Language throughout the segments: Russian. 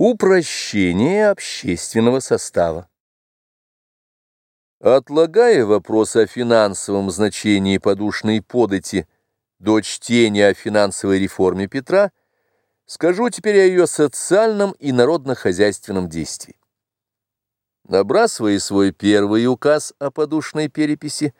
Упрощение общественного состава. Отлагая вопрос о финансовом значении подушной подати до чтения о финансовой реформе Петра, скажу теперь о ее социальном и народно-хозяйственном действии. Набрасывая свой первый указ о подушной переписи,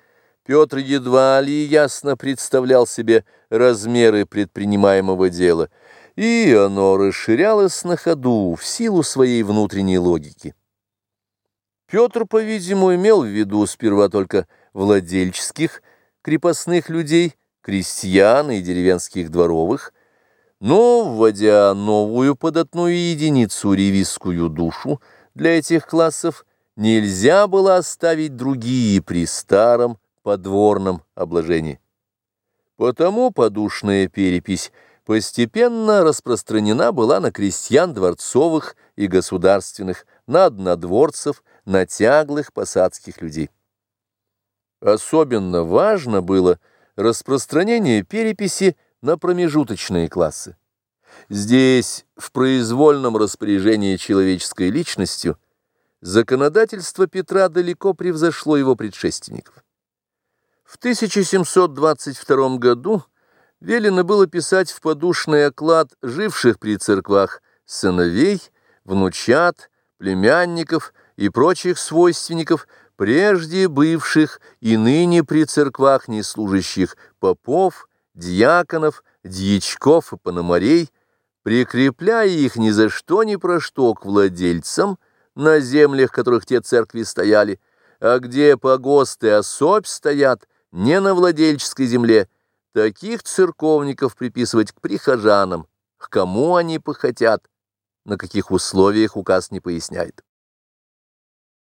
Петр едва ли ясно представлял себе размеры предпринимаемого дела – и оно расширялось на ходу в силу своей внутренней логики. Петр, по-видимому, имел в виду сперва только владельческих крепостных людей, крестьян и деревенских дворовых, но, вводя новую податную единицу ревизскую душу для этих классов, нельзя было оставить другие при старом подворном обложении. Потому подушная перепись – постепенно распространена была на крестьян дворцовых и государственных, на однодворцев, на тяглых посадских людей. Особенно важно было распространение переписи на промежуточные классы. Здесь, в произвольном распоряжении человеческой личностью, законодательство Петра далеко превзошло его предшественников. В 1722 году велено было писать в подушный оклад живших при церквах сыновей, внучат, племянников и прочих свойственников, прежде бывших и ныне при церквах неслужащих попов, дьяконов, дьячков и пономарей, прикрепляя их ни за что ни про что к владельцам, на землях, которых те церкви стояли, а где погосты особь стоят, не на владельческой земле, Таких церковников приписывать к прихожанам, к кому они похотят, на каких условиях указ не поясняет.